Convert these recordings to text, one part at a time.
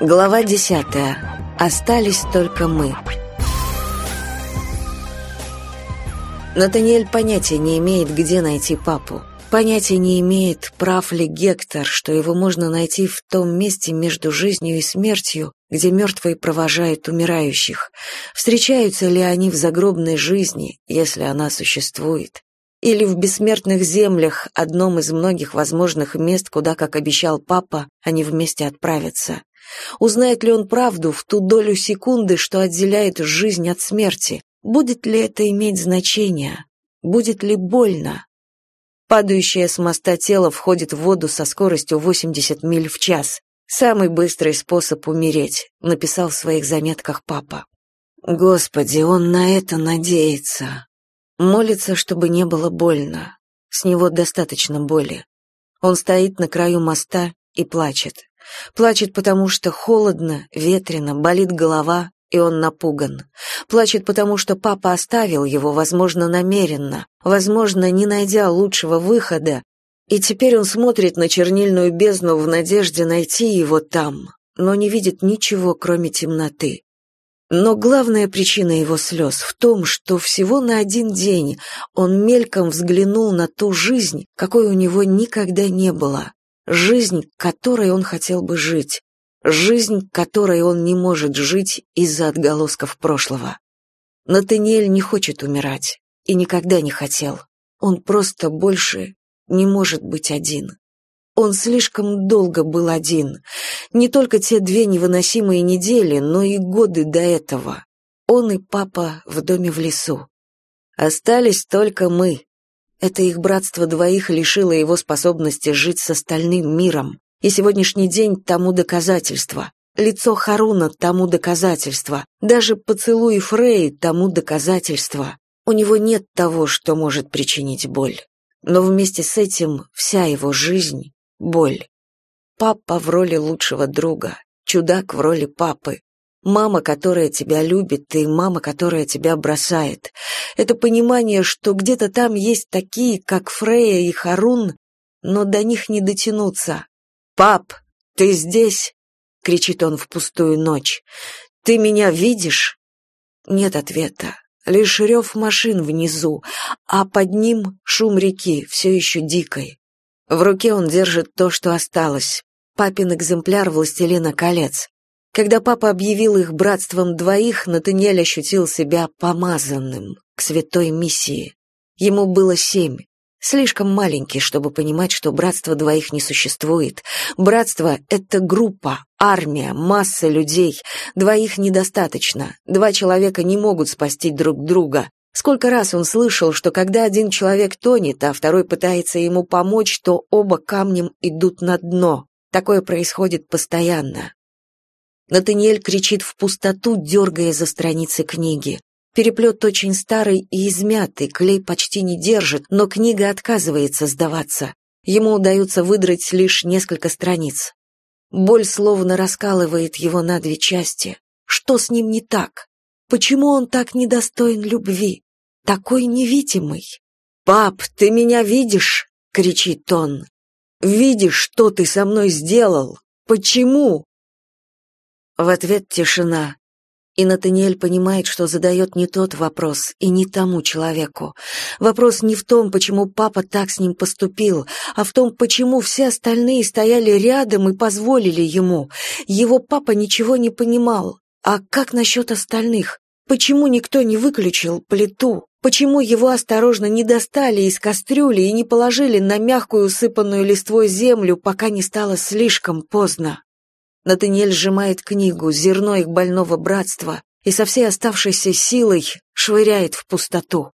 Глава десятая. Остались только мы. Натаниэль понятия не имеет, где найти папу. Понятия не имеет, прав ли Гектор, что его можно найти в том месте между жизнью и смертью, где мертвые провожают умирающих. Встречаются ли они в загробной жизни, если она существует? Или в бессмертных землях, одном из многих возможных мест, куда, как обещал папа, они вместе отправятся? Узнает ли он правду в ту долю секунды, что отделяет жизнь от смерти? Будет ли это иметь значение? Будет ли больно? Падающее с моста тело входит в воду со скоростью 80 миль в час. Самый быстрый способ умереть, написал в своих заметках папа. Господи, он на это надеется. Молится, чтобы не было больно. С него достаточно боли. Он стоит на краю моста и плачет. Плачет, потому что холодно, ветрено, болит голова, и он напуган. Плачет, потому что папа оставил его, возможно, намеренно, возможно, не найдя лучшего выхода, и теперь он смотрит на чернильную бездну в надежде найти его там, но не видит ничего, кроме темноты. Но главная причина его слез в том, что всего на один день он мельком взглянул на ту жизнь, какой у него никогда не было. Жизнь, которой он хотел бы жить. Жизнь, которой он не может жить из-за отголосков прошлого. Натаниэль не хочет умирать и никогда не хотел. Он просто больше не может быть один. Он слишком долго был один. Не только те две невыносимые недели, но и годы до этого. Он и папа в доме в лесу. Остались только мы, это их братство двоих лишило его способности жить с остальным миром. И сегодняшний день тому доказательство. Лицо Харуна тому доказательство. Даже поцелуй Фрей тому доказательство. У него нет того, что может причинить боль. Но вместе с этим вся его жизнь — боль. Папа в роли лучшего друга, чудак в роли папы, Мама, которая тебя любит, и мама, которая тебя бросает. Это понимание, что где-то там есть такие, как Фрея и Харун, но до них не дотянуться. «Пап, ты здесь?» — кричит он в пустую ночь. «Ты меня видишь?» Нет ответа. Лишь рев машин внизу, а под ним шум реки, все еще дикой. В руке он держит то, что осталось. Папин экземпляр «Властелина колец». Когда папа объявил их братством двоих, Натаниэль ощутил себя помазанным к святой миссии. Ему было семь. Слишком маленький, чтобы понимать, что братство двоих не существует. Братство — это группа, армия, масса людей. Двоих недостаточно. Два человека не могут спасти друг друга. Сколько раз он слышал, что когда один человек тонет, а второй пытается ему помочь, то оба камнем идут на дно. Такое происходит постоянно. Натаниэль кричит в пустоту, дергая за страницы книги. Переплет очень старый и измятый, клей почти не держит, но книга отказывается сдаваться. Ему удается выдрать лишь несколько страниц. Боль словно раскалывает его на две части. Что с ним не так? Почему он так недостоин любви? Такой невидимый? «Пап, ты меня видишь?» — кричит он. «Видишь, что ты со мной сделал? Почему?» В ответ тишина. И Натаниэль понимает, что задает не тот вопрос и не тому человеку. Вопрос не в том, почему папа так с ним поступил, а в том, почему все остальные стояли рядом и позволили ему. Его папа ничего не понимал. А как насчет остальных? Почему никто не выключил плиту? Почему его осторожно не достали из кастрюли и не положили на мягкую усыпанную листвой землю, пока не стало слишком поздно? Натаниэль сжимает книгу, зерно их больного братства, и со всей оставшейся силой швыряет в пустоту.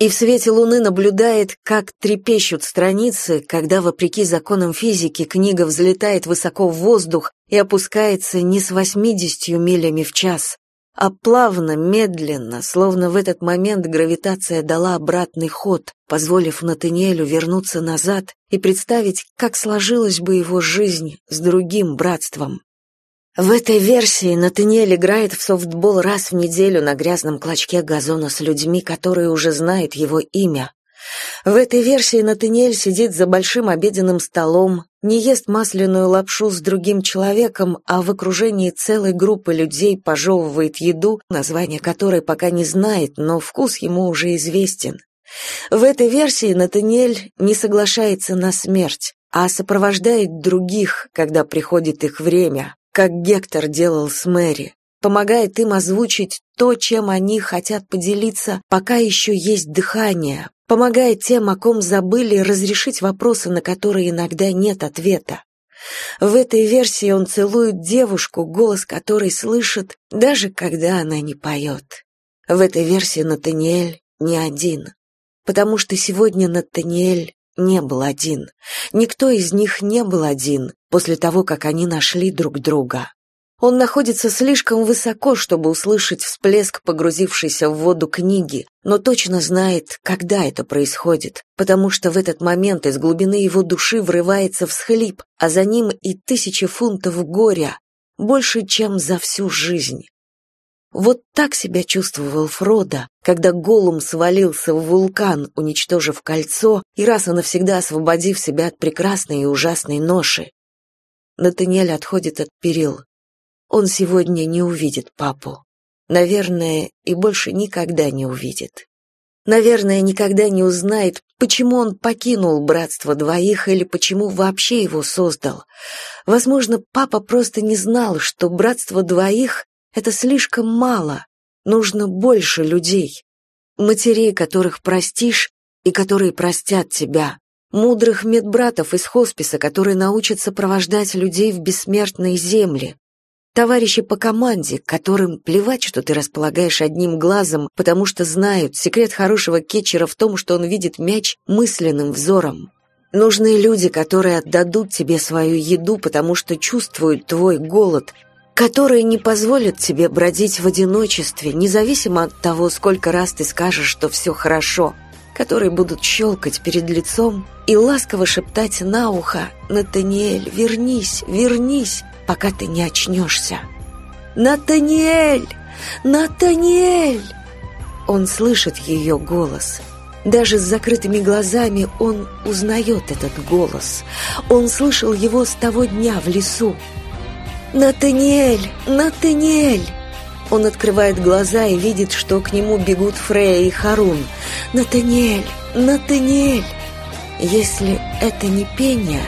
И в свете луны наблюдает, как трепещут страницы, когда, вопреки законам физики, книга взлетает высоко в воздух и опускается не с восьмидесятью милями в час, а плавно, медленно, словно в этот момент гравитация дала обратный ход, позволив Натаниэлю вернуться назад и представить, как сложилась бы его жизнь с другим братством. В этой версии Натаниэль играет в софтбол раз в неделю на грязном клочке газона с людьми, которые уже знают его имя. В этой версии Натаниэль сидит за большим обеденным столом, не ест масляную лапшу с другим человеком, а в окружении целой группы людей пожевывает еду, название которой пока не знает, но вкус ему уже известен. В этой версии Натаниэль не соглашается на смерть, а сопровождает других, когда приходит их время, как Гектор делал с Мэри, помогает им озвучить то, чем они хотят поделиться, пока еще есть дыхание, помогает тем, о ком забыли, разрешить вопросы, на которые иногда нет ответа. В этой версии он целует девушку, голос которой слышит, даже когда она не поет. В этой версии Натаниэль не один, потому что сегодня Натаниэль не был один. Никто из них не был один после того, как они нашли друг друга. Он находится слишком высоко, чтобы услышать всплеск погрузившейся в воду книги, но точно знает, когда это происходит, потому что в этот момент из глубины его души врывается всхлип, а за ним и тысячи фунтов горя, больше, чем за всю жизнь. Вот так себя чувствовал Фродо, когда Голум свалился в вулкан, уничтожив кольцо и раз и навсегда освободив себя от прекрасной и ужасной ноши. Натаниэль отходит от перил. Он сегодня не увидит папу. Наверное, и больше никогда не увидит. Наверное, никогда не узнает, почему он покинул братство двоих или почему вообще его создал. Возможно, папа просто не знал, что братство двоих — это слишком мало, нужно больше людей. Матерей, которых простишь и которые простят тебя. Мудрых медбратов из хосписа, которые научат сопровождать людей в бессмертные земли товарищи по команде, которым плевать, что ты располагаешь одним глазом, потому что знают, секрет хорошего кетчера в том, что он видит мяч мысленным взором. Нужны люди, которые отдадут тебе свою еду, потому что чувствуют твой голод, которые не позволят тебе бродить в одиночестве, независимо от того, сколько раз ты скажешь, что все хорошо, которые будут щелкать перед лицом и ласково шептать на ухо «Натаниэль, вернись, вернись!» пока ты не очнешься. «Натаниэль! Натаниэль!» Он слышит ее голос. Даже с закрытыми глазами он узнает этот голос. Он слышал его с того дня в лесу. «Натаниэль! Натаниэль!» Он открывает глаза и видит, что к нему бегут Фрея и Харун. «Натаниэль! Натаниэль!» Если это не пение,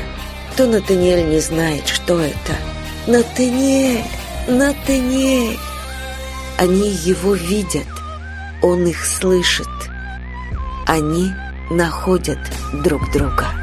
то Натаниэль не знает, что это – Натаниэль! Натаниэль! Они его видят, он их слышит. Они находят друг друга.